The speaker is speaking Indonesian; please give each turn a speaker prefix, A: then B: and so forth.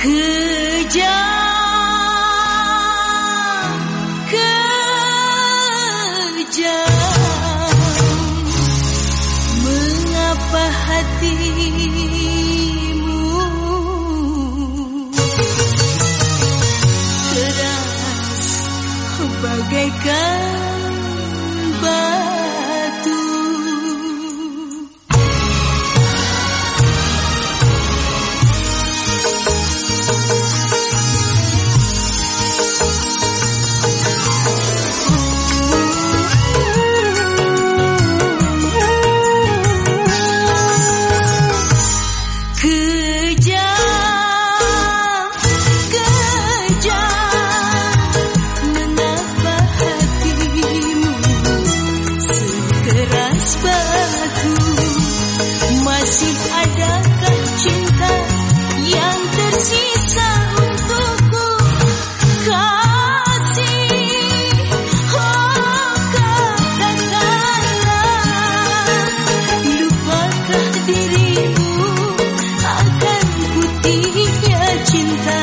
A: Kejar, kejar. Mengapa hatimu Keras bagaikan Masih adakah cinta yang tersisa untukku? Kasih, oh katakanlah. Lupakah dirimu akan putihnya cinta.